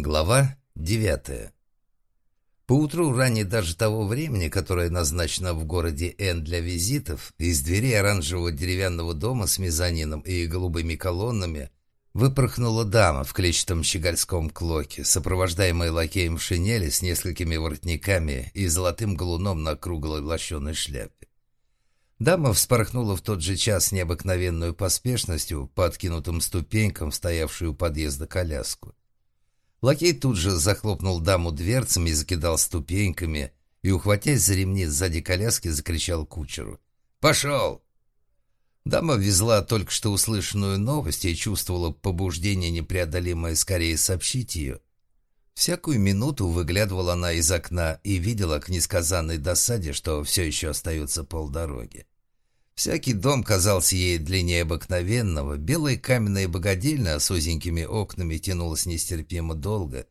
Глава девятая. Поутру, ранее даже того времени, которое назначено в городе Н для визитов, из двери оранжевого деревянного дома с мезонином и голубыми колоннами выпорхнула дама в клетчатом щегольском клоке, сопровождаемая лакеем в шинели с несколькими воротниками и золотым галуном на круглой лощеной шляпе. Дама вспорхнула в тот же час Лакей тут же захлопнул даму дверцами и закидал ступеньками, и, ухватясь за ремни сзади коляски, закричал кучеру. «Пошел!» Дама везла только что услышанную новость и чувствовала побуждение непреодолимое скорее сообщить ее. Всякую минуту выглядывала она из окна и видела к несказанной досаде, что все еще остается полдороги. Всякий дом казался ей длиннее обыкновенного, белая каменная богадельня с узенькими окнами тянулась нестерпимо долго,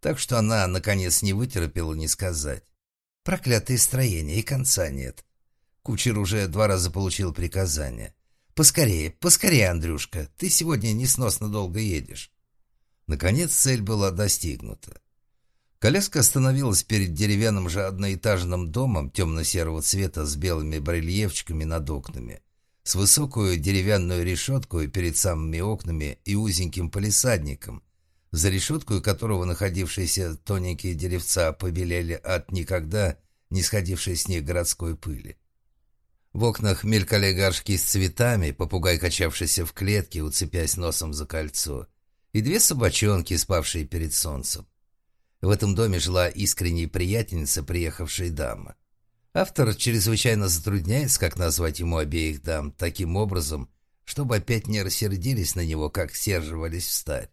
так что она, наконец, не вытерпела не сказать. Проклятое строение, и конца нет. Кучер уже два раза получил приказание. «Поскорее, поскорее, Андрюшка, ты сегодня несносно долго едешь». Наконец цель была достигнута. Коляска остановилась перед деревянным же одноэтажным домом темно-серого цвета с белыми барельефчиками над окнами, с высокую деревянную решеткой перед самыми окнами и узеньким полисадником, за решеткой которого находившиеся тоненькие деревца побелели от никогда не сходившей с них городской пыли. В окнах мелькали горшки с цветами, попугай, качавшийся в клетке, уцепясь носом за кольцо, и две собачонки, спавшие перед солнцем. В этом доме жила искренняя приятельница, приехавшая дама. Автор чрезвычайно затрудняется, как назвать ему обеих дам, таким образом, чтобы опять не рассердились на него, как серживались встать.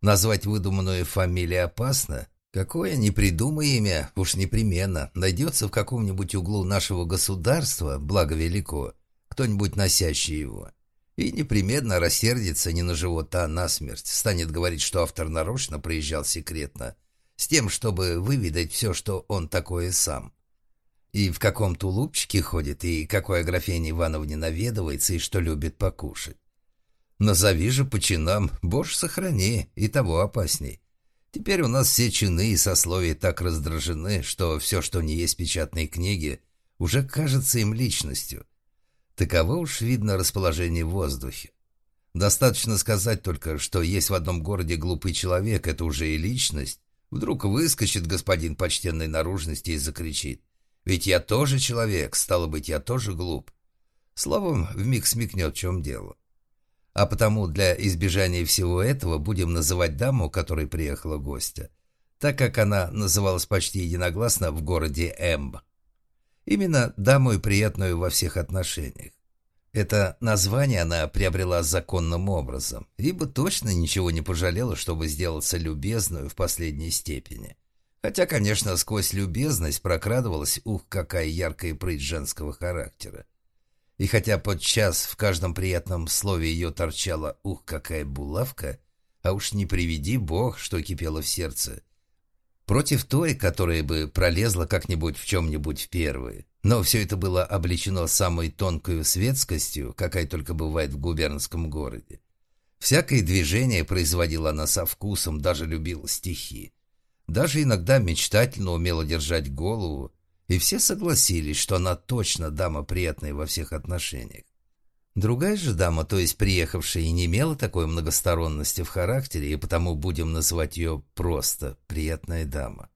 Назвать выдуманную фамилию опасно. Какое ни придумай имя, уж непременно, найдется в каком-нибудь углу нашего государства, благо велико, кто-нибудь носящий его. И непременно рассердится не на живот, а на смерть. Станет говорить, что автор нарочно приезжал секретно – с тем, чтобы выведать все, что он такое сам. И в каком тулупчике ходит, и какой Аграфене Ивановне наведывается, и что любит покушать. Назови же по чинам, боже сохрани, и того опасней. Теперь у нас все чины и сословия так раздражены, что все, что не есть печатные книги, уже кажется им личностью. Таково уж видно расположение в воздухе. Достаточно сказать только, что есть в одном городе глупый человек, это уже и личность, Вдруг выскочит господин почтенной наружности и закричит. «Ведь я тоже человек, стало быть, я тоже глуп». Словом, вмиг смекнет, в чем дело. А потому для избежания всего этого будем называть даму, которой приехала гостя, так как она называлась почти единогласно в городе Эмб. Именно даму и приятную во всех отношениях. Это название она приобрела законным образом, ибо точно ничего не пожалела, чтобы сделаться любезную в последней степени. Хотя, конечно, сквозь любезность прокрадывалась, ух, какая яркая прыть женского характера. И хотя подчас в каждом приятном слове ее торчала «ух, какая булавка», а уж не приведи бог, что кипело в сердце, против той, которая бы пролезла как-нибудь в чем-нибудь в первые. Но все это было облечено самой тонкой светскостью, какая только бывает в губернском городе. Всякое движение производила она со вкусом, даже любила стихи. Даже иногда мечтательно умела держать голову, и все согласились, что она точно дама приятная во всех отношениях. Другая же дама, то есть приехавшая, не имела такой многосторонности в характере, и потому будем называть ее просто «приятная дама».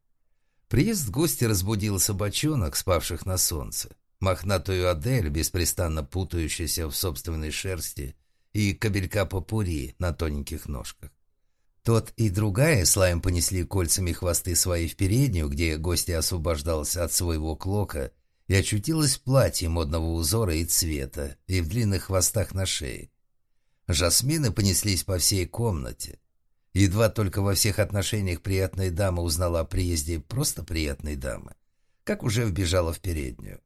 Приезд гостя разбудил собачонок, спавших на солнце, мохнатую Адель, беспрестанно путающуюся в собственной шерсти, и кабелька попури на тоненьких ножках. Тот и другая с лаем понесли кольцами хвосты свои в переднюю, где гостья освобождалась от своего клока – и очутилась в платье модного узора и цвета, и в длинных хвостах на шее. Жасмины понеслись по всей комнате. Едва только во всех отношениях приятная дама узнала о приезде просто приятной дамы, как уже вбежала в переднюю.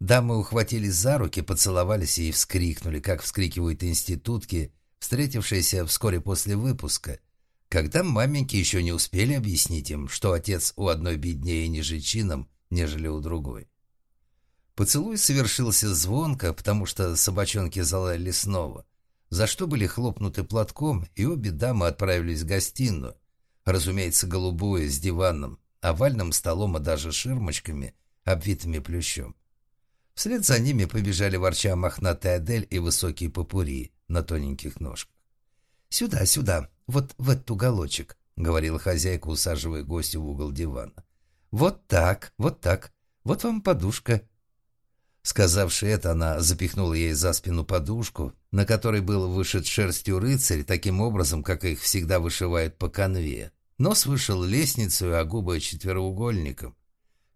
Дамы ухватились за руки, поцеловались и вскрикнули, как вскрикивают институтки, встретившиеся вскоре после выпуска, когда маменьки еще не успели объяснить им, что отец у одной беднее ниже чином, нежели у другой. Поцелуй совершился звонко, потому что собачонки залаяли снова, за что были хлопнуты платком, и обе дамы отправились в гостиную, Разумеется, голубую, с диваном, овальным столом и даже ширмочками, обвитыми плющом. Вслед за ними побежали ворча мохнатый Адель и высокие попури на тоненьких ножках. «Сюда, сюда, вот в этот уголочек», — говорила хозяйка, усаживая гостя в угол дивана. «Вот так, вот так. Вот вам подушка». Сказавши это, она запихнула ей за спину подушку, на которой был вышит шерстью рыцарь, таким образом, как их всегда вышивают по конве. Нос вышел лестницей, а губы четвероугольником.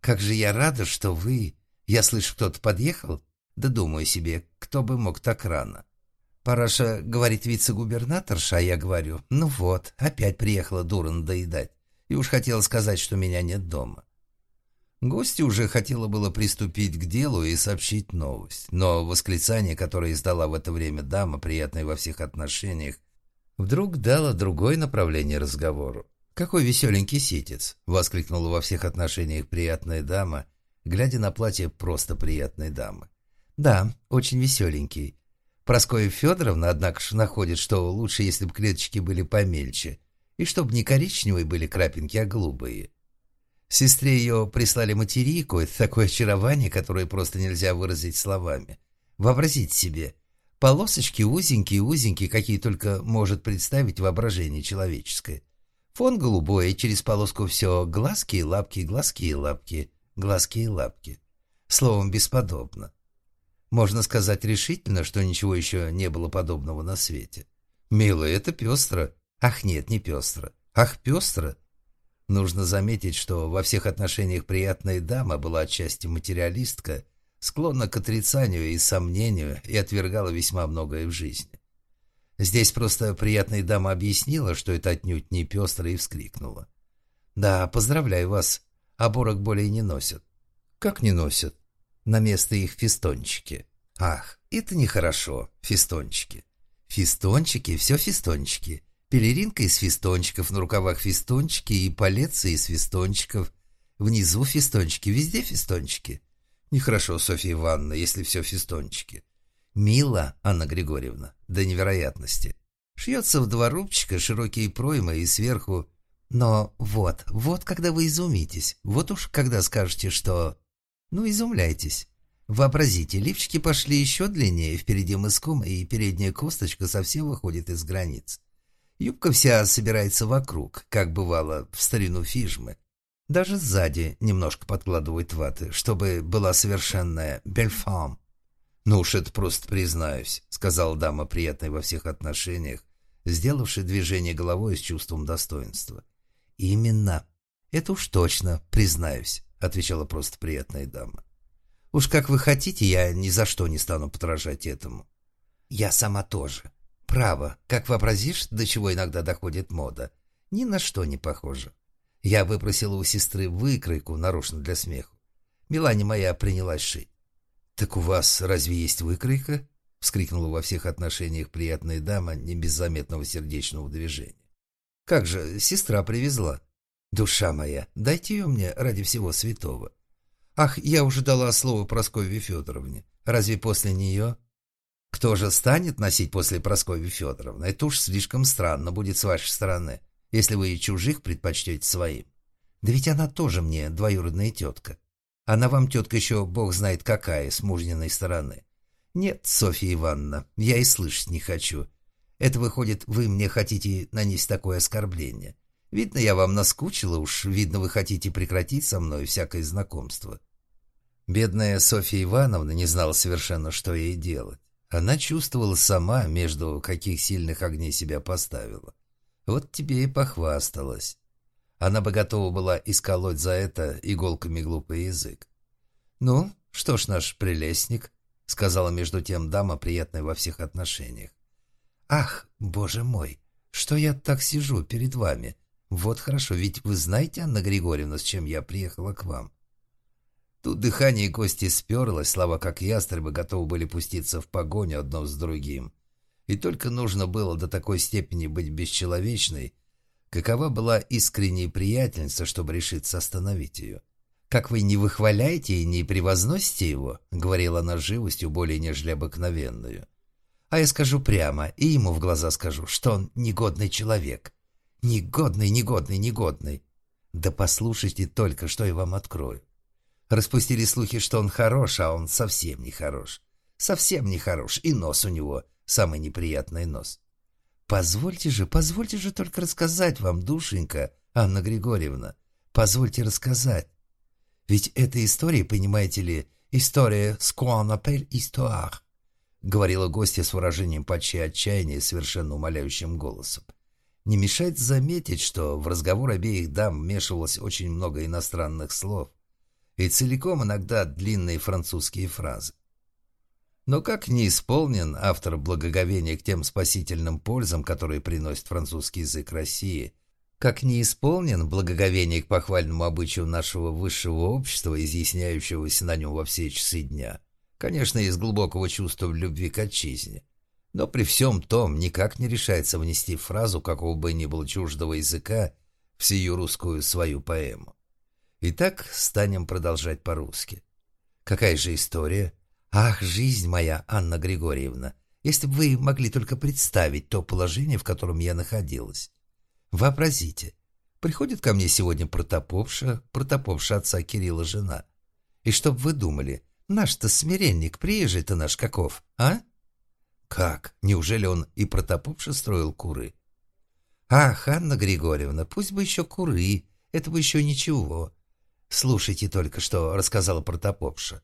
«Как же я рада, что вы...» Я слышу, кто-то подъехал? Да думаю себе, кто бы мог так рано. Параша говорит вице-губернаторша, а я говорю, ну вот, опять приехала дура надоедать. И уж хотела сказать, что меня нет дома. Гости уже хотела было приступить к делу и сообщить новость, но восклицание, которое издала в это время дама, приятное во всех отношениях, вдруг дало другое направление разговору. «Какой веселенький ситец!» — воскликнула во всех отношениях приятная дама, глядя на платье просто приятной дамы. «Да, очень веселенький. Проскоя Федоровна, однако же, находит, что лучше, если бы клеточки были помельче, и чтобы не коричневые были крапинки, а голубые. Сестре ее прислали материку, это такое очарование, которое просто нельзя выразить словами. Вообразите себе, полосочки узенькие-узенькие, какие только может представить воображение человеческое. Фон голубой, через полоску все глазки и лапки, глазки и лапки глазки и лапки. Словом, бесподобно. Можно сказать решительно, что ничего еще не было подобного на свете. Милая, это пестро. Ах нет, не пестро. Ах, пестро. Нужно заметить, что во всех отношениях приятная дама была отчасти материалистка, склонна к отрицанию и сомнению и отвергала весьма многое в жизни. Здесь просто приятная дама объяснила, что это отнюдь не пестро, и вскрикнула. «Да, поздравляю вас, оборок более не носят. Как не носят? На место их фистончики. Ах, это нехорошо, фистончики. Фистончики, все фистончики. Пелеринка из фистончиков, на рукавах фистончики и палецы из фистончиков. Внизу фистончики, везде фистончики. Нехорошо, Софья Ивановна, если все фистончики. Мило, Анна Григорьевна, до невероятности. Шьется в два рубчика, широкие проймы и сверху но вот, вот когда вы изумитесь, вот уж когда скажете, что... Ну, изумляйтесь. Вообразите, лифчики пошли еще длиннее, впереди мыском, и передняя косточка совсем выходит из границ. Юбка вся собирается вокруг, как бывало в старину фижмы. Даже сзади немножко подкладывают ваты, чтобы была совершенная бельфам. «Ну уж это просто признаюсь», — сказала дама, приятная во всех отношениях, сделавшая движение головой с чувством достоинства. «Именно. Это уж точно, признаюсь», — отвечала просто приятная дама. «Уж как вы хотите, я ни за что не стану подражать этому». «Я сама тоже. Право, как вообразишь, до чего иногда доходит мода. Ни на что не похоже. Я выпросила у сестры выкройку нарочно для смеху. Милане моя принялась шить. «Так у вас разве есть выкройка?» — вскрикнула во всех отношениях приятная дама не без заметного сердечного движения. Как же, сестра привезла. Душа моя, дайте ее мне ради всего святого. Ах, я уже дала слово Прасковье Федоровне. Разве после нее... Кто же станет носить после Прасковьи Федоровны? Это уж слишком странно будет с вашей стороны, если вы и чужих предпочтете своим. Да ведь она тоже мне двоюродная тетка. Она вам тетка еще бог знает какая, с мужниной стороны. Нет, Софья Ивановна, я и слышать не хочу. Это выходит, вы мне хотите нанести такое оскорбление. Видно, я вам наскучила уж, видно, вы хотите прекратить со мной всякое знакомство». Бедная Софья Ивановна не знала совершенно, что ей делать. Она чувствовала сама, между каких сильных огней себя поставила. Вот тебе и похвасталась. Она бы готова была исколоть за это иголками глупый язык. «Ну, что ж наш прелестник», — сказала между тем дама, приятная во всех отношениях. «Ах, боже мой, что я так сижу перед вами? Вот хорошо, ведь вы знаете, Анна Григорьевна, с чем я приехала к вам?» Тут дыхание Кости сперлось, слова как ястребы готовы были пуститься в погоню одно с другим. И только нужно было до такой степени быть бесчеловечной, какова была искренняя приятельница, чтобы решиться остановить ее. «Как вы не выхваляете и не превозносите его», — говорила она живостью более нежели обыкновенную, — а я скажу прямо, и ему в глаза скажу, что он негодный человек. Негодный, негодный, негодный. Да послушайте только, что я вам открою. Распустили слухи, что он хорош, а он совсем не хорош. Совсем не хорош, и нос у него самый неприятный нос. Позвольте же, позвольте же только рассказать вам, душенька, Анна Григорьевна. Позвольте рассказать. Ведь эта история, понимаете ли, история «Скуан апель истуар», говорила гостья с выражением почти отчаяния совершенно умоляющим голосом. Не мешает заметить, что в разговор обеих дам вмешивалось очень много иностранных слов и целиком иногда длинные французские фразы. Но как не исполнен автор благоговения к тем спасительным пользам, которые приносит французский язык России, как не исполнен благоговение к похвальному обычаю нашего высшего общества, изъясняющегося на нем во все часы дня, конечно, из глубокого чувства любви к отчизне, но при всем том никак не решается внести фразу какого бы ни было чуждого языка в сию русскую свою поэму. Итак, станем продолжать по-русски. Какая же история? Ах, жизнь моя, Анна Григорьевна, если бы вы могли только представить то положение, в котором я находилась. Вообразите, приходит ко мне сегодня протоповша, протоповша отца Кирилла жена. И чтоб вы думали, наш-то смиренник, приезжий-то наш каков, а? Как? Неужели он и протоповша строил куры? Ах, Анна Григорьевна, пусть бы еще куры, это бы еще ничего. Слушайте только, что рассказала протопопша.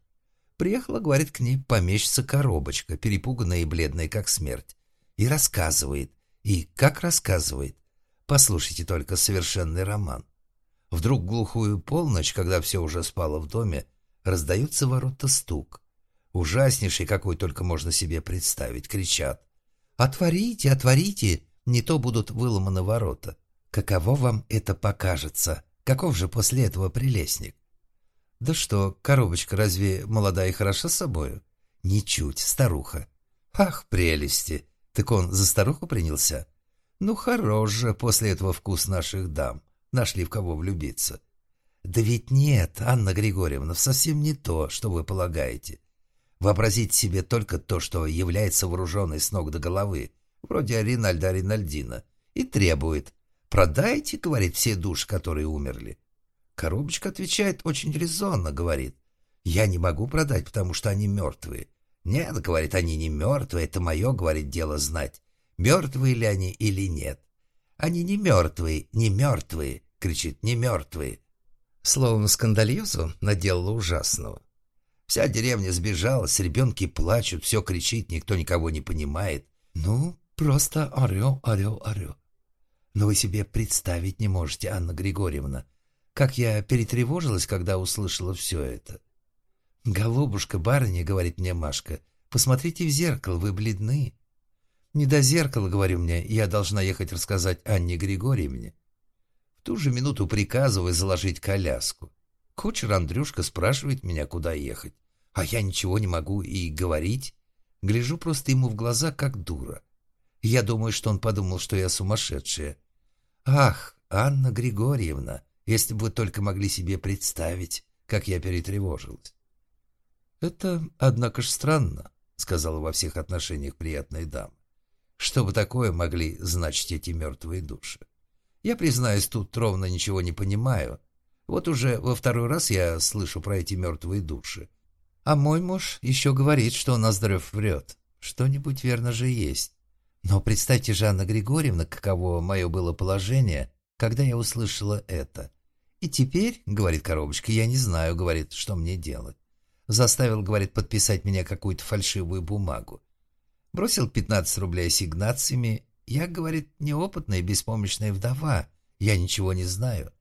Приехала, говорит, к ней помещица коробочка, перепуганная и бледная, как смерть. И рассказывает. И как рассказывает. Послушайте только совершенный роман. Вдруг глухую полночь, когда все уже спало в доме, раздается ворота стук. Ужаснейший, какой только можно себе представить, кричат. «Отворите, отворите! Не то будут выломаны ворота. Каково вам это покажется? Каков же после этого прелестник? Да что, коробочка разве молодая и хороша собою? Ничуть, старуха. Ах, прелести! Так он за старуху принялся? Ну, хорош же после этого вкус наших дам. Нашли в кого влюбиться. Да ведь нет, Анна Григорьевна, совсем не то, что вы полагаете. Вообразить себе только то, что является вооруженной с ног до головы, вроде Ринальда Ринальдина, и требует. «Продайте, — говорит, — все души, которые умерли. Коробочка отвечает очень резонно, говорит. Я не могу продать, потому что они мертвые. Нет, говорит, они не мертвые, это мое, говорит, дело знать, мертвые ли они или нет. Они не мертвые, не мертвые, кричит, не мертвые. Словом, скандальозу наделала ужасного. Вся деревня сбежалась, ребенки плачут, все кричит, никто никого не понимает. Ну, просто орел, орел, орел. Но вы себе представить не можете, Анна Григорьевна, как я перетревожилась, когда услышала все это. «Голубушка, барыня», — говорит мне Машка, — «посмотрите в зеркало, вы бледны». «Не до зеркала», — говорю мне, — «я должна ехать рассказать Анне Григорьевне». В ту же минуту приказываю заложить коляску. Кучер Андрюшка спрашивает меня, куда ехать. А я ничего не могу и говорить. Гляжу просто ему в глаза, как дура. Я думаю, что он подумал, что я сумасшедшая. «Ах, Анна Григорьевна!» Если бы вы только могли себе представить, как я перетревожилась. «Это, однако ж, странно», — сказала во всех отношениях приятная дама. «Что бы такое могли значить эти мертвые души? Я, признаюсь, тут ровно ничего не понимаю. Вот уже во второй раз я слышу про эти мертвые души. А мой муж еще говорит, что Ноздрев врет. Что-нибудь верно же есть. Но представьте, Жанна Григорьевна, каково мое было положение, когда я услышала это. И теперь, говорит коробочка, я не знаю, говорит, что мне делать. Заставил, говорит, подписать меня какую-то фальшивую бумагу. Бросил 15 рублей ассигнациями. Я, говорит, неопытная беспомощная вдова. Я ничего не знаю.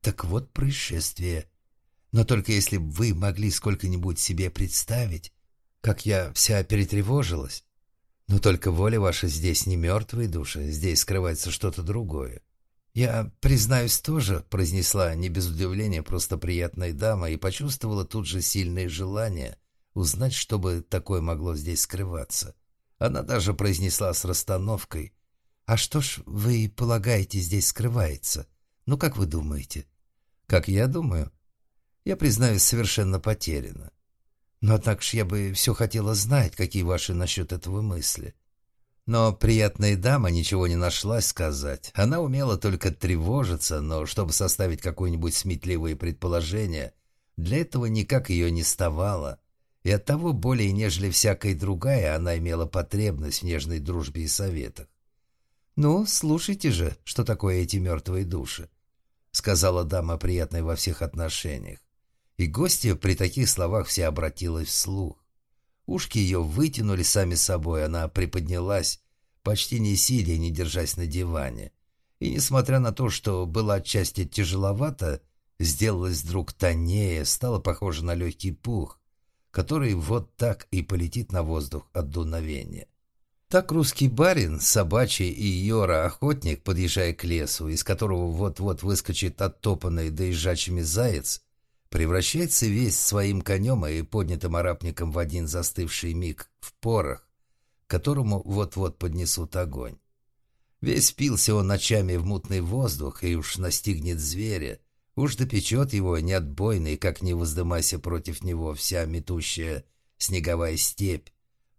Так вот происшествие. Но только если бы вы могли сколько-нибудь себе представить, как я вся перетревожилась. Но только воля ваша здесь не мертвые души, здесь скрывается что-то другое. «Я, признаюсь, тоже», — произнесла не без удивления просто приятная дама и почувствовала тут же сильное желание узнать, что бы такое могло здесь скрываться. Она даже произнесла с расстановкой. «А что ж вы полагаете здесь скрывается? Ну, как вы думаете?» «Как я думаю?» «Я, признаюсь, совершенно потеряна. Но, однако ж, я бы все хотела знать, какие ваши насчет этого мысли». Но приятная дама ничего не нашлась сказать. Она умела только тревожиться, но чтобы составить какое-нибудь сметливое предположение, для этого никак ее не ставало. И оттого более, нежели всякая другая, она имела потребность в нежной дружбе и советах. «Ну, слушайте же, что такое эти мертвые души», — сказала дама, приятная во всех отношениях. И гостья при таких словах все обратилась вслух. Ушки ее вытянули сами собой, она приподнялась, почти не сидя не держась на диване. И, несмотря на то, что была отчасти тяжеловато, сделалась вдруг тоннее, стала похожа на легкий пух, который вот так и полетит на воздух от дуновения. Так русский барин, собачий и Йора-охотник, подъезжая к лесу, из которого вот-вот выскочит оттопанный доезжачими заяц, превращается весь своим конем и поднятым арапником в один застывший миг в порох, которому вот-вот поднесут огонь. Весь пился он ночами в мутный воздух и уж настигнет зверя, уж допечет его неотбойный, как не воздымайся против него вся метущая снеговая степь,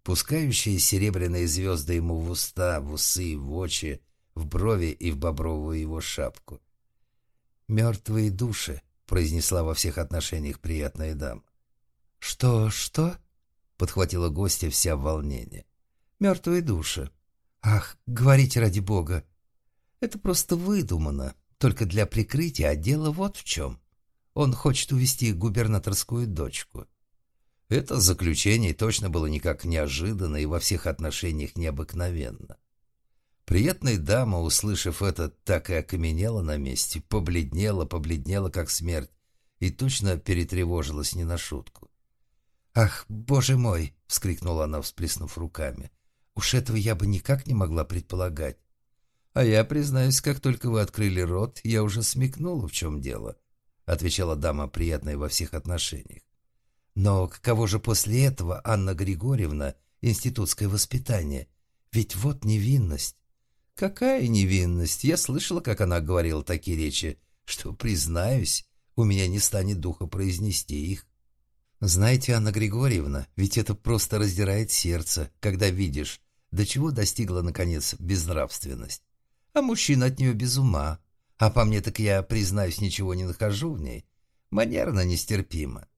пускающая серебряные звезды ему в уста, в усы, в очи, в брови и в бобровую его шапку. «Мертвые души», произнесла во всех отношениях приятная дама. «Что, что?» — подхватила гостья вся в волнении. «Мертвые души. Ах, говорите ради бога. Это просто выдумано, только для прикрытия, а дело вот в чем. Он хочет увести губернаторскую дочку». Это заключение точно было никак неожиданно и во всех отношениях необыкновенно. Приятная дама, услышав это, так и окаменела на месте, побледнела, побледнела, как смерть, и точно перетревожилась не на шутку. «Ах, боже мой!» — вскрикнула она, всплеснув руками. «Уж этого я бы никак не могла предполагать. А я, признаюсь, как только вы открыли рот, я уже смекнула, в чем дело», — отвечала дама, приятная во всех отношениях. «Но каково же после этого, Анна Григорьевна, институтское воспитание? Ведь вот невинность. Какая невинность! Я слышала, как она говорила такие речи, что, признаюсь, у меня не станет духа произнести их. Знаете, Анна Григорьевна, ведь это просто раздирает сердце, когда видишь, до чего достигла, наконец, безнравственность. А мужчина от нее без ума. А по мне так я, признаюсь, ничего не нахожу в ней. Манерно нестерпимо.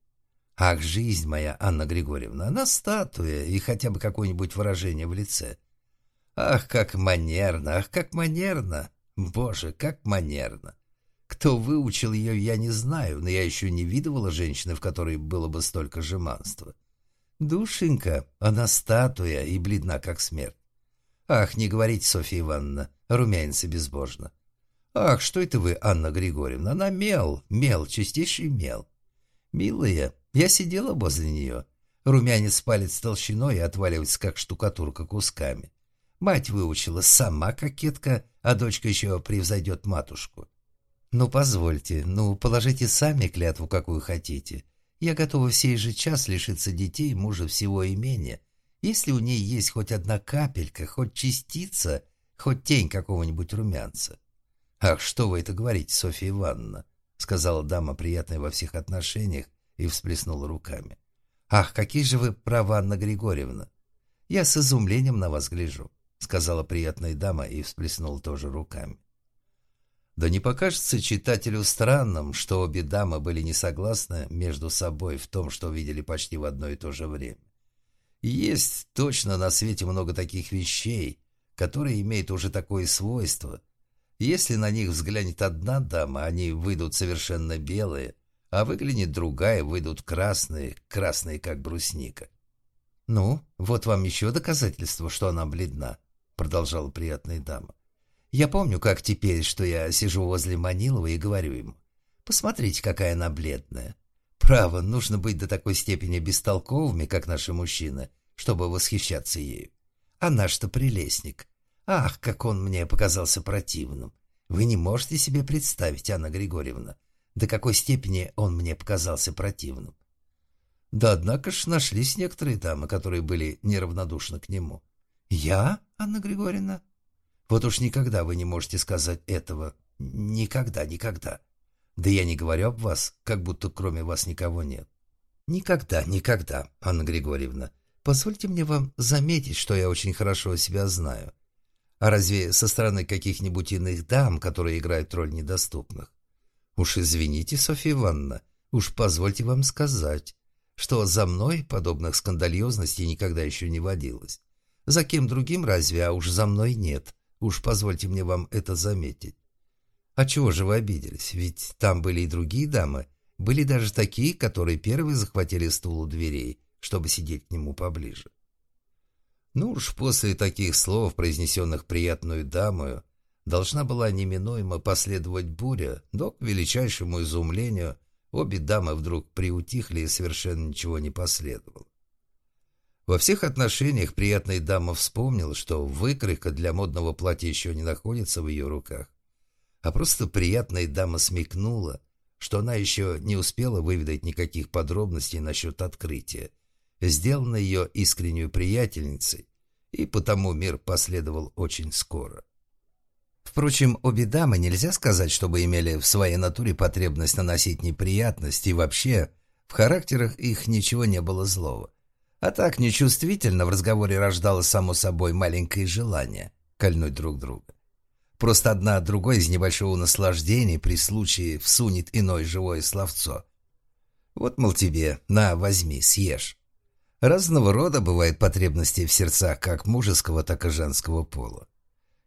Ах, жизнь моя, Анна Григорьевна, она статуя и хотя бы какое-нибудь выражение в лице. Ах, как манерно, ах, как манерно! Боже, как манерно! Кто выучил ее, я не знаю, но я еще не видывала женщины, в которой было бы столько жеманства. Душенька, она статуя и бледна, как смерть. Ах, не говорите, Софья Ивановна, румянится безбожно. Ах, что это вы, Анна Григорьевна, она мел, мел, чистейший мел. Милая, я сидела возле нее. Румянец палец толщиной и отваливается, как штукатурка, кусками. Мать выучила сама кокетка, а дочка еще превзойдет матушку. Ну, позвольте, ну, положите сами клятву, какую хотите. Я готова в сей же час лишиться детей, мужа всего имения, если у ней есть хоть одна капелька, хоть частица, хоть тень какого-нибудь румянца. «Ах, что вы это говорите, Софья Ивановна?» — сказала дама, приятная во всех отношениях, и всплеснула руками. «Ах, какие же вы права, Анна Григорьевна! Я с изумлением на вас гляжу сказала приятная дама и всплеснула тоже руками. Да не покажется читателю странным, что обе дамы были не согласны между собой в том, что видели почти в одно и то же время. Есть точно на свете много таких вещей, которые имеют уже такое свойство. Если на них взглянет одна дама, они выйдут совершенно белые, а выглянет другая, выйдут красные, красные как брусника. Ну, вот вам еще доказательство, что она бледна продолжала приятная дама. «Я помню, как теперь, что я сижу возле Манилова и говорю ему, посмотрите, какая она бледная. Право, нужно быть до такой степени бестолковыми, как наши мужчины, чтобы восхищаться ею. А наш-то прелестник. Ах, как он мне показался противным. Вы не можете себе представить, Анна Григорьевна, до какой степени он мне показался противным. Да однако ж нашлись некоторые дамы, которые были неравнодушны к нему. «Я, Анна Григорьевна?» «Вот уж никогда вы не можете сказать этого. Никогда, никогда. Да я не говорю об вас, как будто кроме вас никого нет». «Никогда, никогда, Анна Григорьевна. Позвольте мне вам заметить, что я очень хорошо себя знаю. А разве со стороны каких-нибудь иных дам, которые играют роль недоступных? Уж извините, Софья Ивановна, уж позвольте вам сказать, что за мной подобных скандалезностей никогда еще не водилось. За кем другим разве, а уж за мной нет. Уж позвольте мне вам это заметить. А чего же вы обиделись? Ведь там были и другие дамы. Были даже такие, которые первые захватили стул у дверей, чтобы сидеть к нему поближе. Ну уж после таких слов, произнесенных приятную дамою, должна была неминуемо последовать буря, но, к величайшему изумлению, обе дамы вдруг приутихли и совершенно ничего не последовало. Во всех отношениях приятная дама вспомнила, что выкройка для модного платья еще не находится в ее руках, а просто приятная дама смекнула, что она еще не успела выведать никаких подробностей насчет открытия, сделано ее искреннюю приятельницей, и потому мир последовал очень скоро. Впрочем, обе дамы нельзя сказать, чтобы имели в своей натуре потребность наносить неприятности, и вообще в характерах их ничего не было злого. А так нечувствительно в разговоре рождалось само собой маленькое желание кольнуть друг друга. Просто одна от другой из небольшого наслаждения при случае всунет иное живое словцо. Вот, мол, тебе, на, возьми, съешь. Разного рода бывают потребности в сердцах как мужеского, так и женского пола.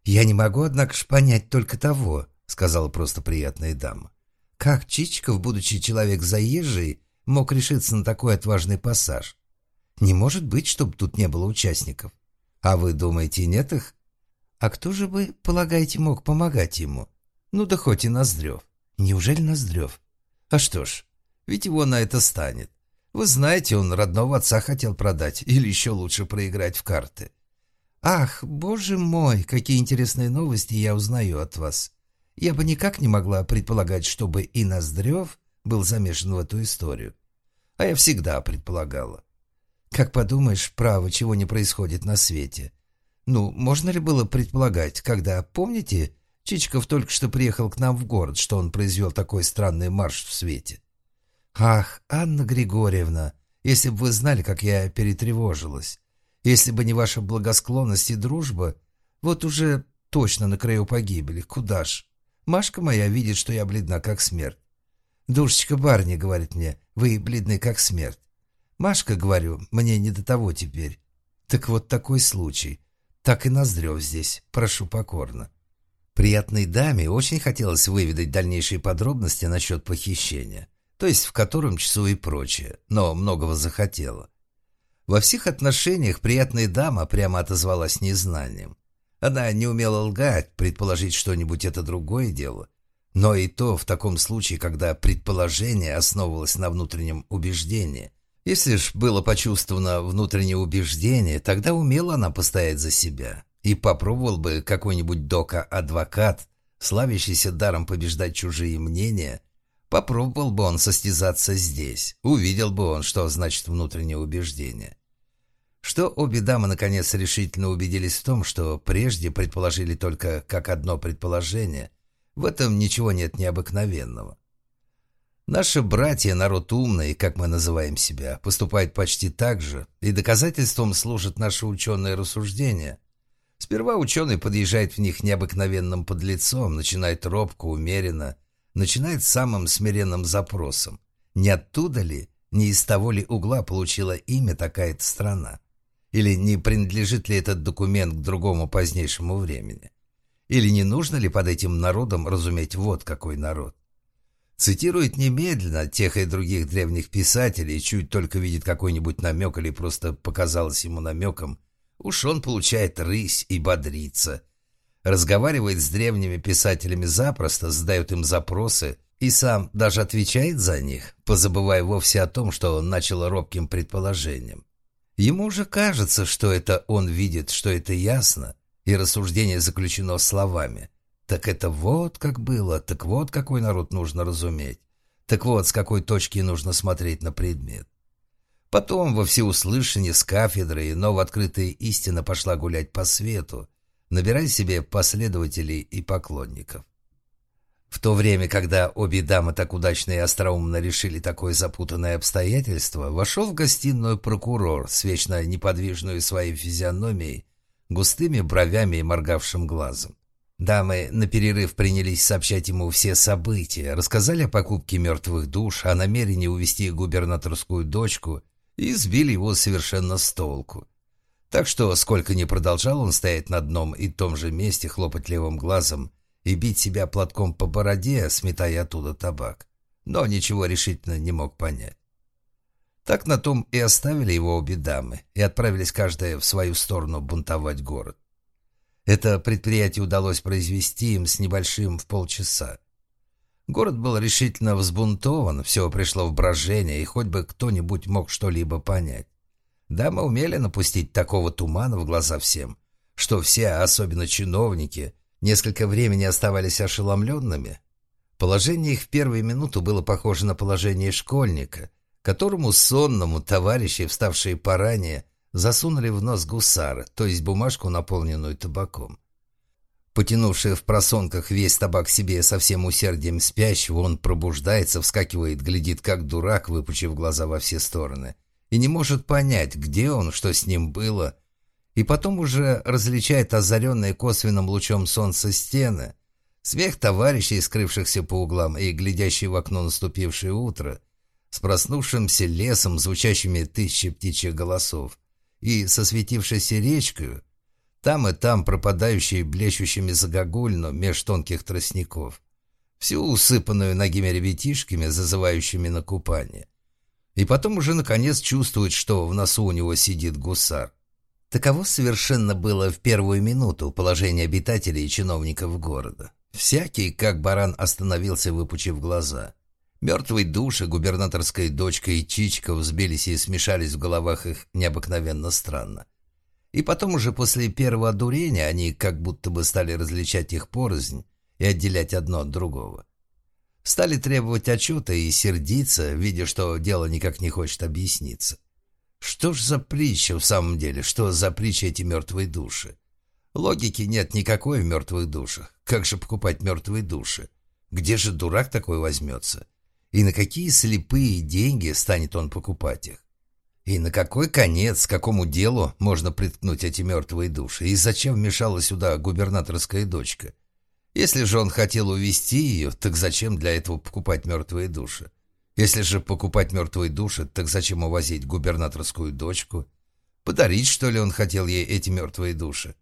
«Я не могу, однако ж, понять только того», — сказала просто приятная дама. «Как Чичиков, будучи человек заезжий, мог решиться на такой отважный пассаж? Не может быть, чтобы тут не было участников. А вы думаете, нет их? А кто же вы, полагаете, мог помогать ему? Ну да хоть и Ноздрев. Неужели Ноздрев? А что ж, ведь его на это станет. Вы знаете, он родного отца хотел продать, или еще лучше проиграть в карты. Ах, боже мой, какие интересные новости я узнаю от вас. Я бы никак не могла предполагать, чтобы и Ноздрев был замешан в эту историю. А я всегда предполагала. Как подумаешь, право, чего не происходит на свете. Ну, можно ли было предполагать, когда, помните, Чичиков только что приехал к нам в город, что он произвел такой странный марш в свете? «Ах, Анна Григорьевна, если бы вы знали, как я перетревожилась. Если бы не ваша благосклонность и дружба, вот уже точно на краю погибели. Куда ж? Машка моя видит, что я бледна, как смерть. «Душечка барни», — говорит мне, — «вы бледны, как смерть». «Машка, — говорю, — мне не до того теперь». Так вот такой случай. Так и Ноздрев здесь. Прошу покорно. Приятной даме очень хотелось выведать дальнейшие подробности насчет похищения то есть в котором часу и прочее, но многого захотела. Во всех отношениях приятная дама прямо отозвалась незнанием. Она не умела лгать, предположить что-нибудь это другое дело. Но и то в таком случае, когда предположение основывалось на внутреннем убеждении. Если ж было почувствовано внутреннее убеждение, тогда умела она постоять за себя. И попробовал бы какой-нибудь дока-адвокат, славящийся даром побеждать чужие мнения, Попробовал бы он состязаться здесь, увидел бы он, что значит внутреннее убеждение. Что обе дамы наконец решительно убедились в том, что прежде предположили только как одно предположение, в этом ничего нет необыкновенного. Наши братья, народ умный, как мы называем себя, поступают почти так же, и доказательством служат наши ученые рассуждения. Сперва ученый подъезжает в них необыкновенным подлецом, начинает робко, умеренно, начинает самым смиренным запросом. Не оттуда ли, не из того ли угла получила имя такая-то страна? Или не принадлежит ли этот документ к другому позднейшему времени? Или не нужно ли под этим народом разуметь вот какой народ? Цитирует немедленно тех и других древних писателей, чуть только видит какой-нибудь намек или просто показалось ему намеком, уж он получает рысь и бодрится – разговаривает с древними писателями запросто, задает им запросы и сам даже отвечает за них, позабывая вовсе о том, что он начал робким предположением. Ему уже кажется, что это он видит, что это ясно, и рассуждение заключено словами. Так это вот как было, так вот какой народ нужно разуметь, так вот с какой точки нужно смотреть на предмет. Потом во всеуслышание с кафедры и новооткрытая истина пошла гулять по свету, набирая себе последователей и поклонников. В то время, когда обе дамы так удачно и остроумно решили такое запутанное обстоятельство, вошел в гостиную прокурор с вечно неподвижной своей физиономией, густыми бровями и моргавшим глазом. Дамы на перерыв принялись сообщать ему все события, рассказали о покупке мертвых душ, о намерении увезти губернаторскую дочку и сбили его совершенно с толку. Так что, сколько ни продолжал он стоять на одном и том же месте, хлопать левым глазом и бить себя платком по бороде, сметая оттуда табак, но ничего решительно не мог понять. Так на том и оставили его обе дамы и отправились каждая в свою сторону бунтовать город. Это предприятие удалось произвести им с небольшим в полчаса. Город был решительно взбунтован, все пришло в брожение, и хоть бы кто-нибудь мог что-либо понять. Дамы умели напустить такого тумана в глаза всем, что все, особенно чиновники, несколько времени оставались ошеломленными. Положение их в первую минуту было похоже на положение школьника, которому сонному товарищи, вставшие поранее, засунули в нос гусара, то есть бумажку, наполненную табаком. Потянувший в просонках весь табак себе со всем усердием спящего, он пробуждается, вскакивает, глядит как дурак, выпучив глаза во все стороны, и не может понять, где он, что с ним было, и потом уже различает озаренные косвенным лучом солнца стены, смех товарищей, скрывшихся по углам и глядящий в окно наступившее утро, с проснувшимся лесом, звучащими тысячи птичьих голосов, и со светившейся речкой, там и там пропадающей блещущими загогульно меж тонких тростников, всю усыпанную ногими ребятишками, зазывающими на купание. И потом уже наконец чувствует, что в носу у него сидит гусар. Таково совершенно было в первую минуту положение обитателей и чиновников города. Всякий, как баран, остановился, выпучив глаза. Мертвые души, губернаторская дочка и Чичка взбились и смешались в головах их необыкновенно странно. И потом уже после первого одурения они как будто бы стали различать их порознь и отделять одно от другого. Стали требовать отчета и сердиться, видя, что дело никак не хочет объясниться. Что ж за притча в самом деле, что за притча эти мертвые души? Логики нет никакой в мертвых душах. Как же покупать мертвые души? Где же дурак такой возьмется? И на какие слепые деньги станет он покупать их? И на какой конец, какому делу можно приткнуть эти мертвые души? И зачем вмешала сюда губернаторская дочка? Если же он хотел увести ее, так зачем для этого покупать мертвые души? Если же покупать мертвые души, так зачем увозить губернаторскую дочку? Подарить, что ли, он хотел ей эти мертвые души?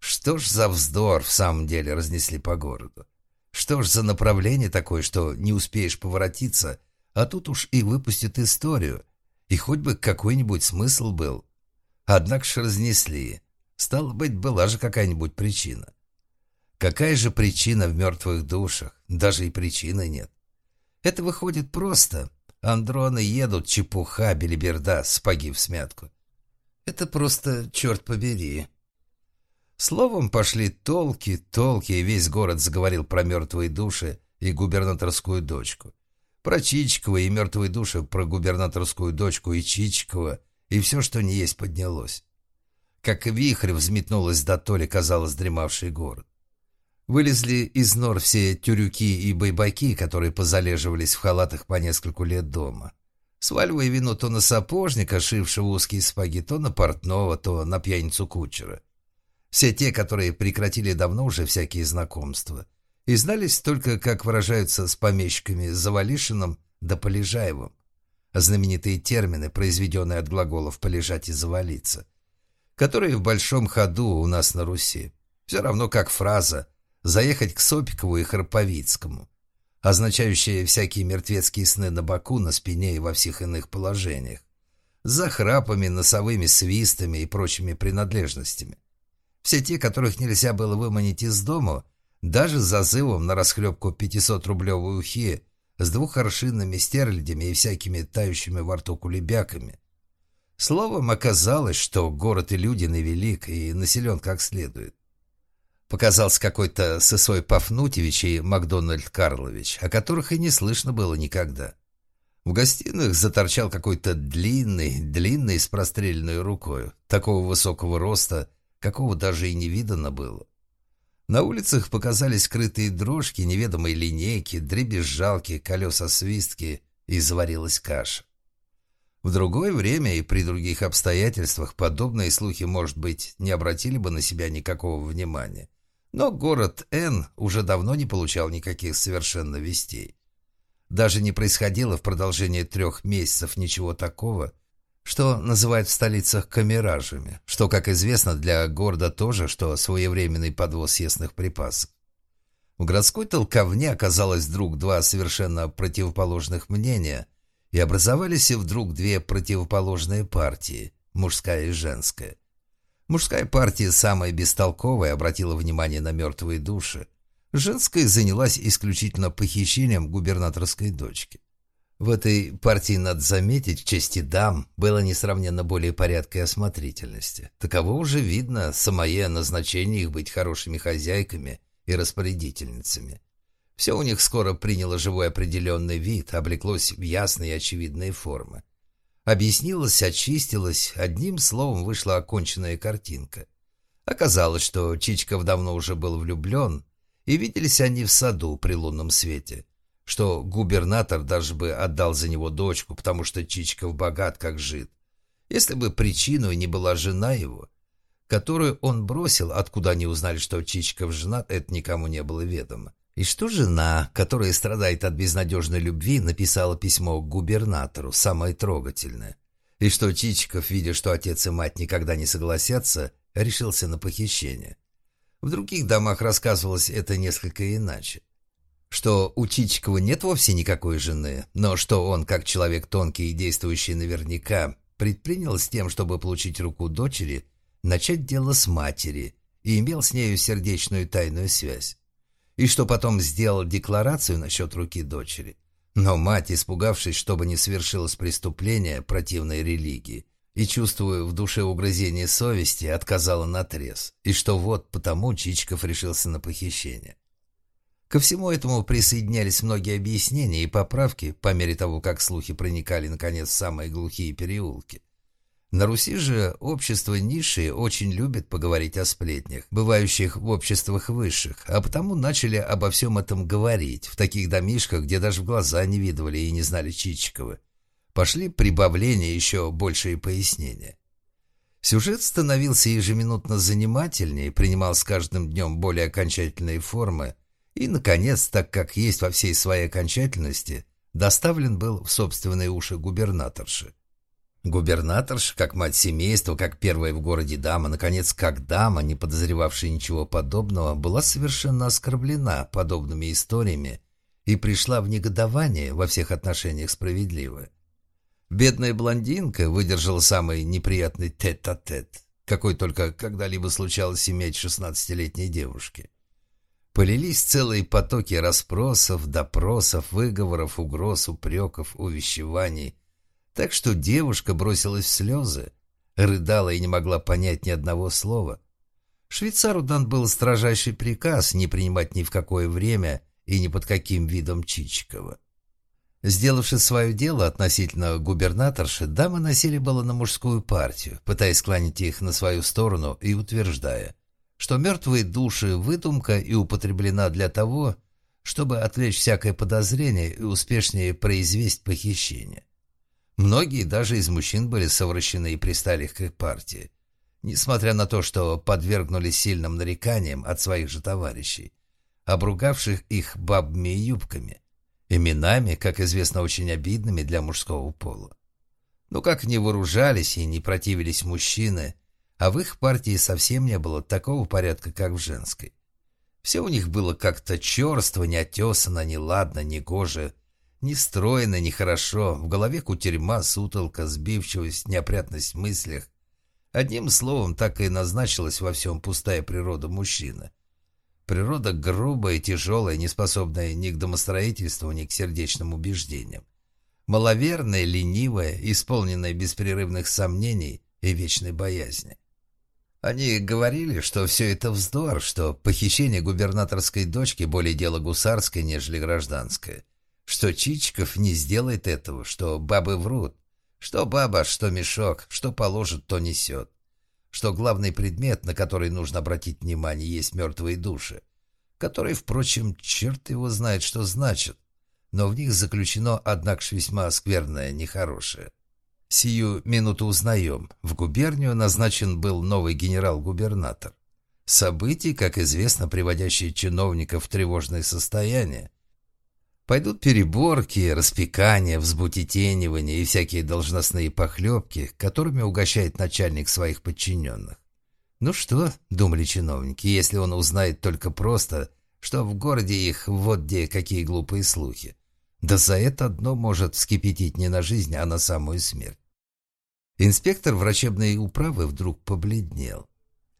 Что ж за вздор в самом деле разнесли по городу? Что ж за направление такое, что не успеешь поворотиться, а тут уж и выпустят историю, и хоть бы какой-нибудь смысл был. Однако ж разнесли. Стало быть, была же какая-нибудь причина. Какая же причина в мертвых душах? Даже и причины нет. Это выходит просто. Андроны едут, чепуха, белиберда, спаги в смятку. Это просто, черт побери, Словом, пошли толки, толки, и весь город заговорил про мертвые души и губернаторскую дочку. Про Чичкова и мертвые души, про губернаторскую дочку и Чичкова, и все, что не есть, поднялось. Как вихрь взметнулась до толи, казалось, дремавший город. Вылезли из нор все тюрюки и байбаки, которые позалеживались в халатах по нескольку лет дома. Сваливая вину то на сапожника, шившего узкие спаги, то на портного, то на пьяницу кучера. Все те, которые прекратили давно уже всякие знакомства и знались только, как выражаются с помещиками Завалишиным да Полежаевым. Знаменитые термины, произведенные от глаголов «полежать» и «завалиться», которые в большом ходу у нас на Руси. Все равно как фраза «заехать к Сопикову и Харповицкому», означающая всякие мертвецкие сны на боку, на спине и во всех иных положениях, с захрапами, носовыми свистами и прочими принадлежностями. Все те, которых нельзя было выманить из дома, даже с зазывом на расхлебку 500-рублевой ухи с двухоршинными стерлядями и всякими тающими во рту кулебяками. Словом, оказалось, что город и люди невелик и населен как следует. Показался какой-то Сысой Пафнутьевич и Макдональд Карлович, о которых и не слышно было никогда. В гостиных заторчал какой-то длинный, длинный с простреленной рукой, такого высокого роста – какого даже и не видано было. На улицах показались скрытые дрожки, неведомые линейки, дребезжалки, колеса-свистки, и заварилась каша. В другое время и при других обстоятельствах подобные слухи, может быть, не обратили бы на себя никакого внимания. Но город Н уже давно не получал никаких совершенно вестей. Даже не происходило в продолжении трех месяцев ничего такого, что называют в столицах камеражами, что, как известно, для города тоже, что своевременный подвоз съестных припасов. В городской толковне оказалось вдруг два совершенно противоположных мнения, и образовались вдруг две противоположные партии, мужская и женская. Мужская партия, самая бестолковая, обратила внимание на мертвые души. Женская занялась исключительно похищением губернаторской дочки. В этой партии, надо заметить, в чести дам было несравненно более порядка и осмотрительности. Таково уже видно самое назначение их быть хорошими хозяйками и распорядительницами. Все у них скоро приняло живой определенный вид, облеклось в ясные и очевидные формы. Объяснилось, очистилось, одним словом вышла оконченная картинка. Оказалось, что Чичков давно уже был влюблен, и виделись они в саду при лунном свете, что губернатор даже бы отдал за него дочку, потому что Чичков богат, как жид. Если бы причиной не была жена его, которую он бросил, откуда они узнали, что Чичков женат, это никому не было ведомо. И что жена, которая страдает от безнадежной любви, написала письмо к губернатору, самое трогательное. И что Чичиков, видя, что отец и мать никогда не согласятся, решился на похищение. В других домах рассказывалось это несколько иначе. Что у Чичикова нет вовсе никакой жены, но что он, как человек тонкий и действующий наверняка, предпринял с тем, чтобы получить руку дочери, начать дело с матери и имел с нею сердечную тайную связь и что потом сделал декларацию насчет руки дочери. Но мать, испугавшись, чтобы не свершилось преступление противной религии, и, чувствуя в душе угрызение совести, отказала наотрез, и что вот потому Чичков решился на похищение. Ко всему этому присоединялись многие объяснения и поправки, по мере того, как слухи проникали, наконец, в самые глухие переулки. На Руси же общество низшие очень любит поговорить о сплетнях, бывающих в обществах высших, а потому начали обо всем этом говорить в таких домишках, где даже в глаза не видывали и не знали Чичикова. Пошли прибавления, еще большие пояснения. Сюжет становился ежеминутно занимательнее, принимал с каждым днем более окончательные формы и, наконец, так как есть во всей своей окончательности, доставлен был в собственные уши губернаторши. Губернаторша, как мать семейства, как первая в городе дама, наконец, как дама, не подозревавшая ничего подобного, была совершенно оскорблена подобными историями и пришла в негодование во всех отношениях справедливо. Бедная блондинка выдержала самый неприятный тет-а-тет, -тет, какой только когда-либо случалось иметь шестнадцатилетней девушке. Полились целые потоки расспросов, допросов, выговоров, угроз, упреков, увещеваний – так что девушка бросилась в слезы, рыдала и не могла понять ни одного слова. Швейцару дан был строжайший приказ не принимать ни в какое время и ни под каким видом Чичикова. Сделавши свое дело относительно губернаторши, дамы носили было на мужскую партию, пытаясь склонить их на свою сторону и утверждая, что мертвые души – выдумка и употреблена для того, чтобы отвлечь всякое подозрение и успешнее произвести похищение. Многие даже из мужчин были совращены и пристали к их партии, несмотря на то, что подвергнулись сильным нареканиям от своих же товарищей, обругавших их бабами и юбками, именами, как известно, очень обидными для мужского пола. Но как не вооружались и не противились мужчины, а в их партии совсем не было такого порядка, как в женской. Все у них было как-то черство, неотесано, неладно, негоже, не стройно, не хорошо, в голове кутерьма, сутолка, сбивчивость, неопрятность в мыслях. Одним словом, так и назначилась во всем пустая природа мужчины. Природа грубая, тяжелая, неспособная ни к домостроительству, ни к сердечным убеждениям. Маловерная, ленивая, исполненная беспрерывных сомнений и вечной боязни. Они говорили, что все это вздор, что похищение губернаторской дочки более дело гусарское, нежели гражданское что Чичиков не сделает этого, что бабы врут. Что баба, что мешок, что положит, то несет. что главный предмет, на который нужно обратить внимание, есть мертвые души, которые, впрочем, черт его знает, что значит, но в них заключено, однако, весьма скверное, нехорошее. Сию минуту узнаем. В губернию назначен был новый генерал-губернатор. События, как известно, приводящие чиновников в тревожное состояние. Пойдут переборки, распекания, взбутетенивания и всякие должностные похлебки, которыми угощает начальник своих подчиненных. Ну что, думали чиновники, если он узнает только просто, что в городе их вот где какие глупые слухи. Да за это одно может вскипятить не на жизнь, а на самую смерть. Инспектор врачебной управы вдруг побледнел.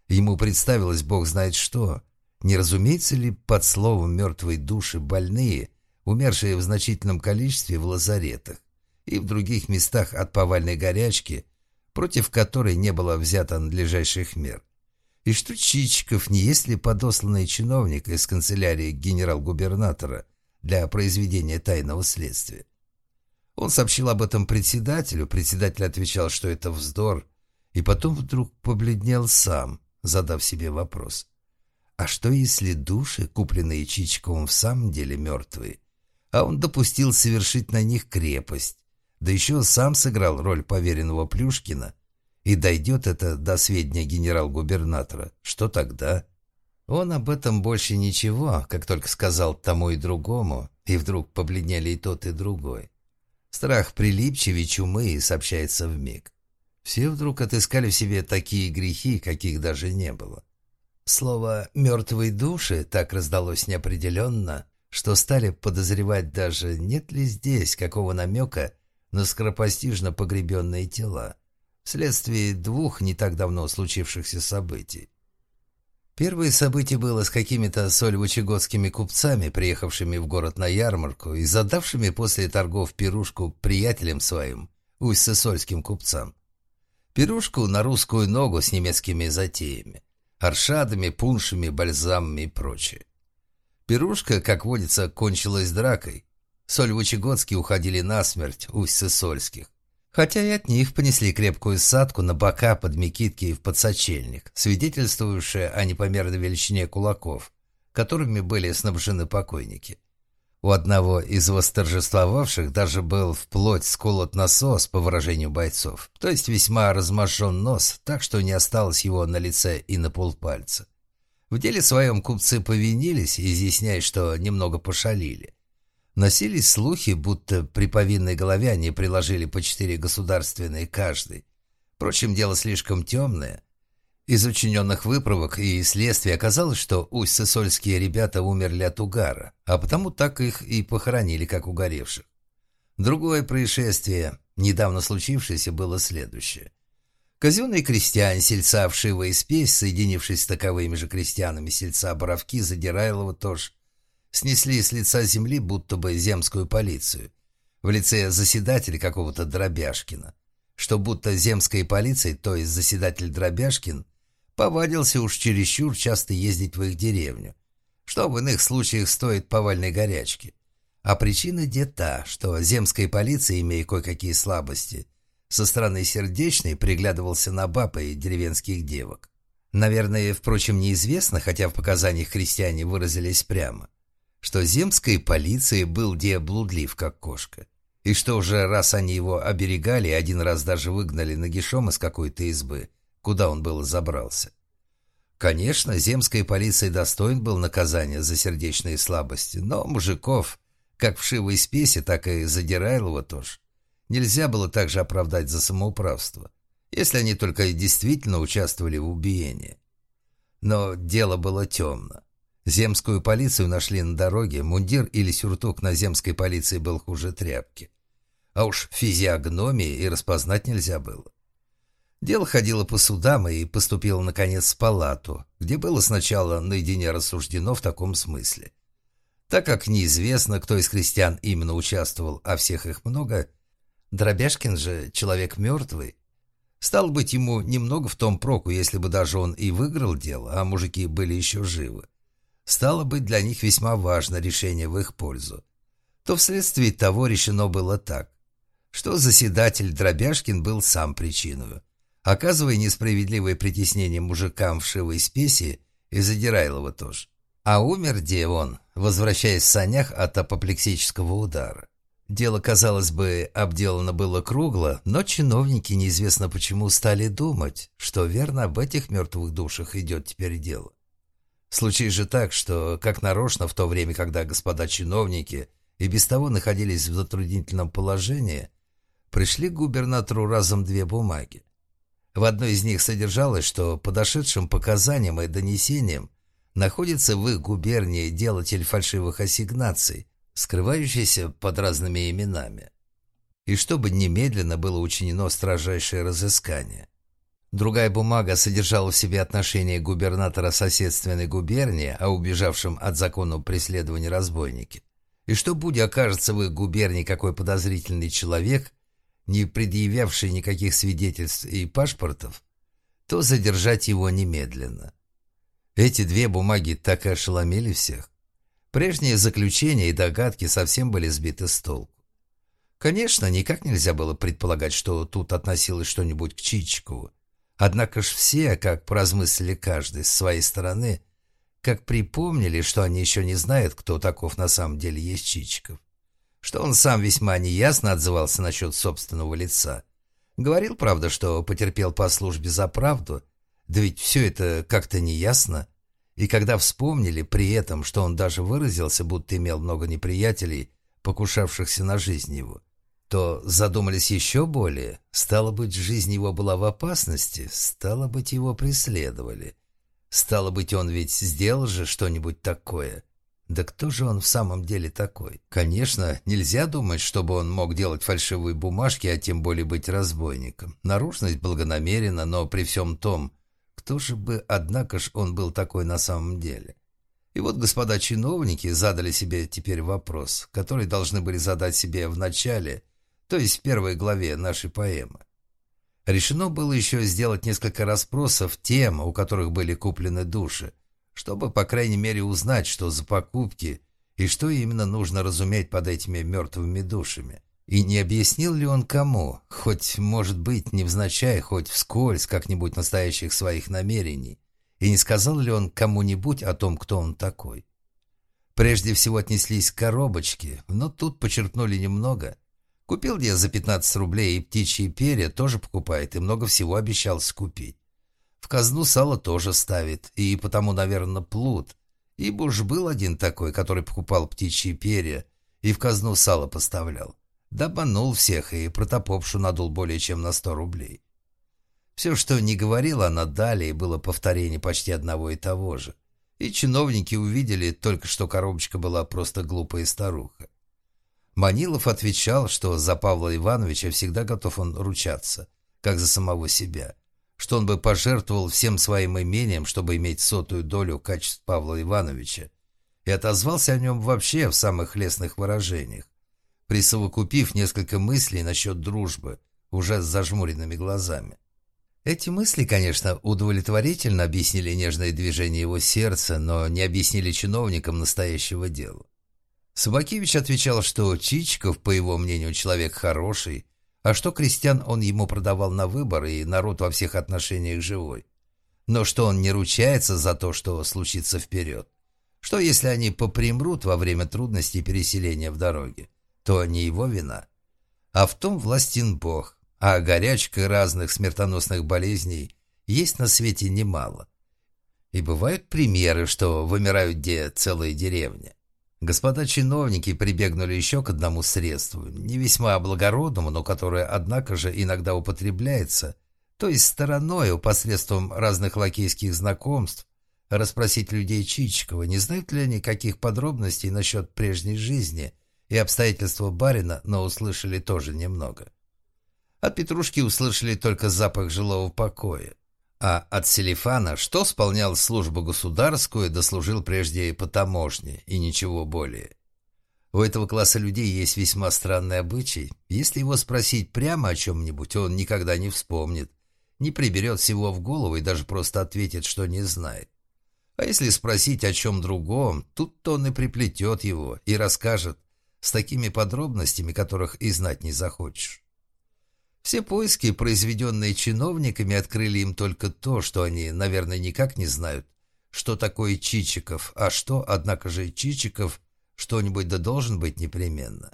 Ему представилось бог знает что. Не разумеется ли под словом «мертвые души» больные, умершие в значительном количестве в лазаретах и в других местах от повальной горячки, против которой не было взято надлежащих мер. И что Чичиков не есть ли подосланный чиновник из канцелярии генерал-губернатора для произведения тайного следствия? Он сообщил об этом председателю, председатель отвечал, что это вздор, и потом вдруг побледнел сам, задав себе вопрос. А что, если души, купленные Чичковым, в самом деле мертвые? А он допустил совершить на них крепость, да еще сам сыграл роль поверенного Плюшкина. И дойдет это до сведения генерал-губернатора. Что тогда? Он об этом больше ничего, как только сказал тому и другому, и вдруг побледнели и тот, и другой. Страх прилипчивее чумы сообщается вмиг. Все вдруг отыскали в себе такие грехи, каких даже не было. Слово «мертвые души» так раздалось неопределенно, что стали подозревать даже, нет ли здесь какого намека на скоропостижно погребенные тела, вследствие двух не так давно случившихся событий. Первое событие было с какими-то сольвычегодскими купцами, приехавшими в город на ярмарку и задавшими после торгов пирушку приятелям своим, усть-сысольским купцам. Пирушку на русскую ногу с немецкими затеями, аршадами, пуншами, бальзамами и прочее. Пирушка, как водится, кончилась дракой. Сольвычегодские уходили насмерть, усть-сысольских. Хотя и от них понесли крепкую садку на бока под Микитки и в подсочельник, свидетельствующие о непомерной величине кулаков, которыми были снабжены покойники. У одного из восторжествовавших даже был вплоть сколот насос, по выражению бойцов, то есть весьма размашен нос, так что не осталось его на лице и на полпальца. В деле своем купцы повинились, изъясняя, что немного пошалили. Носились слухи, будто при повинной голове они приложили по четыре государственные каждый. Впрочем, дело слишком темное. Из учиненных выправок и следствий оказалось, что усть-сысольские ребята умерли от угара, а потому так их и похоронили, как угоревших. Другое происшествие, недавно случившееся, было следующее. Казенные крестьяне, сельца Вшива и Спесь, соединившись с таковыми же крестьянами сельца Боровки, Задирайлова тоже, снесли с лица земли будто бы земскую полицию в лице заседателя какого-то Дробяшкина, что будто земской полицией, то есть заседатель Дробяшкин, Повадился уж чересчур часто ездить в их деревню, что в иных случаях стоит повальной горячки. А причина где та, что земская полиция, имея кое-какие слабости, со стороны сердечной приглядывался на баб и деревенских девок. Наверное, впрочем, неизвестно, хотя в показаниях христиане выразились прямо, что земская полиция был где блудлив, как кошка, и что уже раз они его оберегали, один раз даже выгнали нагишом из какой-то избы – куда он было забрался. Конечно, земская полиция достоин был наказания за сердечные слабости, но мужиков, как в Шивой спесе, так и Задирайлова тоже, нельзя было также оправдать за самоуправство, если они только действительно участвовали в убиении. Но дело было темно. Земскую полицию нашли на дороге, мундир или сюртук на земской полиции был хуже тряпки. А уж физиогномии и распознать нельзя было. Дело ходило по судам и поступило, наконец, в палату, где было сначала наедине рассуждено в таком смысле. Так как неизвестно, кто из крестьян именно участвовал, а всех их много, Дробяшкин же человек мертвый. Стал быть, ему немного в том проку, если бы даже он и выиграл дело, а мужики были еще живы. Стало быть, для них весьма важно решение в их пользу. То вследствие того решено было так, что заседатель Дробяшкин был сам причиной оказывая несправедливое притеснение мужикам в шивой спеси и Задирайлова тоже. А умер где он, возвращаясь в санях от апоплексического удара. Дело, казалось бы, обделано было кругло, но чиновники неизвестно почему стали думать, что верно об этих мертвых душах идет теперь дело. Случилось же так, что, как нарочно, в то время, когда господа чиновники и без того находились в затруднительном положении, пришли к губернатору разом две бумаги. В одной из них содержалось, что подошедшим показаниям и донесениям находится в их губернии делатель фальшивых ассигнаций, скрывающийся под разными именами, и чтобы немедленно было учинено строжайшее разыскание. Другая бумага содержала в себе отношение губернатора соседственной губернии о убежавшем от закона преследования разбойнике. И что будь окажется в их губернии какой подозрительный человек, не предъявявший никаких свидетельств и паспортов, то задержать его немедленно. Эти две бумаги так и ошеломили всех. Прежние заключения и догадки совсем были сбиты с толку. Конечно, никак нельзя было предполагать, что тут относилось что-нибудь к Чичикову. Однако ж все, как поразмыслили каждый с своей стороны, как припомнили, что они еще не знают, кто таков на самом деле есть Чичиков, что он сам весьма неясно отзывался насчет собственного лица. Говорил, правда, что потерпел по службе за правду, да ведь все это как-то неясно. И когда вспомнили при этом, что он даже выразился, будто имел много неприятелей, покушавшихся на жизнь его, то задумались еще более. Стало быть, жизнь его была в опасности, стало быть, его преследовали. Стало быть, он ведь сделал же что-нибудь такое. Да кто же он в самом деле такой? Конечно, нельзя думать, чтобы он мог делать фальшивые бумажки, а тем более быть разбойником. Наружность благонамерена, но при всем том, кто же бы, однако ж, он был такой на самом деле? И вот господа чиновники задали себе теперь вопрос, который должны были задать себе в начале, то есть в первой главе нашей поэмы. Решено было еще сделать несколько расспросов тем, у которых были куплены души, чтобы, по крайней мере, узнать, что за покупки и что именно нужно разуметь под этими мертвыми душами. И не объяснил ли он кому, хоть, может быть, невзначай, хоть вскользь, как-нибудь настоящих своих намерений, и не сказал ли он кому-нибудь о том, кто он такой? Прежде всего отнеслись к коробочке, но тут почерпнули немного. Купил я за 15 рублей и птичьи перья тоже покупает, и много всего обещал скупить. В казну сало тоже ставит, и потому, наверное, плут. Ибо уж был один такой, который покупал птичьи перья и в казну сало поставлял. Добанул всех и протопопшу надул более чем на сто рублей. Все, что не говорила она далее, было повторение почти одного и того же. И чиновники увидели только, что коробочка была просто глупая старуха. Манилов отвечал, что за Павла Ивановича всегда готов он ручаться, как за самого себя, что он бы пожертвовал всем своим имением, чтобы иметь сотую долю качеств Павла Ивановича, и отозвался о нем вообще в самых лестных выражениях присовокупив несколько мыслей насчет дружбы, уже с зажмуренными глазами. Эти мысли, конечно, удовлетворительно объяснили нежное движение его сердца, но не объяснили чиновникам настоящего дела. Собакевич отвечал, что Чичиков, по его мнению, человек хороший, а что крестьян он ему продавал на выбор и народ во всех отношениях живой. Но что он не ручается за то, что случится вперед. Что если они попримрут во время трудностей переселения в дороге? то не его вина. А в том властен Бог, а горячка разных смертоносных болезней есть на свете немало. И бывают примеры, что вымирают где целые деревни. Господа чиновники прибегнули еще к одному средству, не весьма благородному, но которое, однако же, иногда употребляется, то есть стороною посредством разных лакейских знакомств, расспросить людей Чичикова, не знают ли они каких подробностей насчет прежней жизни и обстоятельства барина, но услышали тоже немного. От Петрушки услышали только запах жилого покоя, а от Селифана, что исполнял службу государскую, дослужил прежде и по таможне, и ничего более. У этого класса людей есть весьма странный обычай. Если его спросить прямо о чем-нибудь, он никогда не вспомнит, не приберет всего в голову и даже просто ответит, что не знает. А если спросить о чем другом, тут он и приплетет его и расскажет, с такими подробностями, которых и знать не захочешь. Все поиски, произведенные чиновниками, открыли им только то, что они, наверное, никак не знают, что такое Чичиков, а что, однако же, Чичиков что-нибудь да должен быть непременно.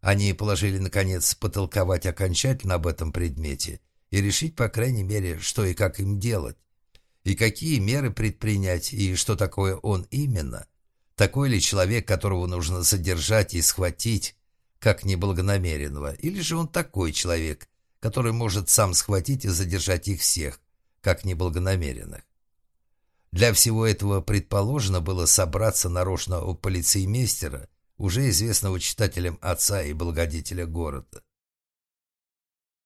Они положили, наконец, потолковать окончательно об этом предмете и решить, по крайней мере, что и как им делать, и какие меры предпринять, и что такое он именно. Такой ли человек, которого нужно задержать и схватить, как неблагонамеренного, или же он такой человек, который может сам схватить и задержать их всех, как неблагонамеренных. Для всего этого предположено было собраться нарочно у полицеймейстера, уже известного читателям отца и благодетеля города.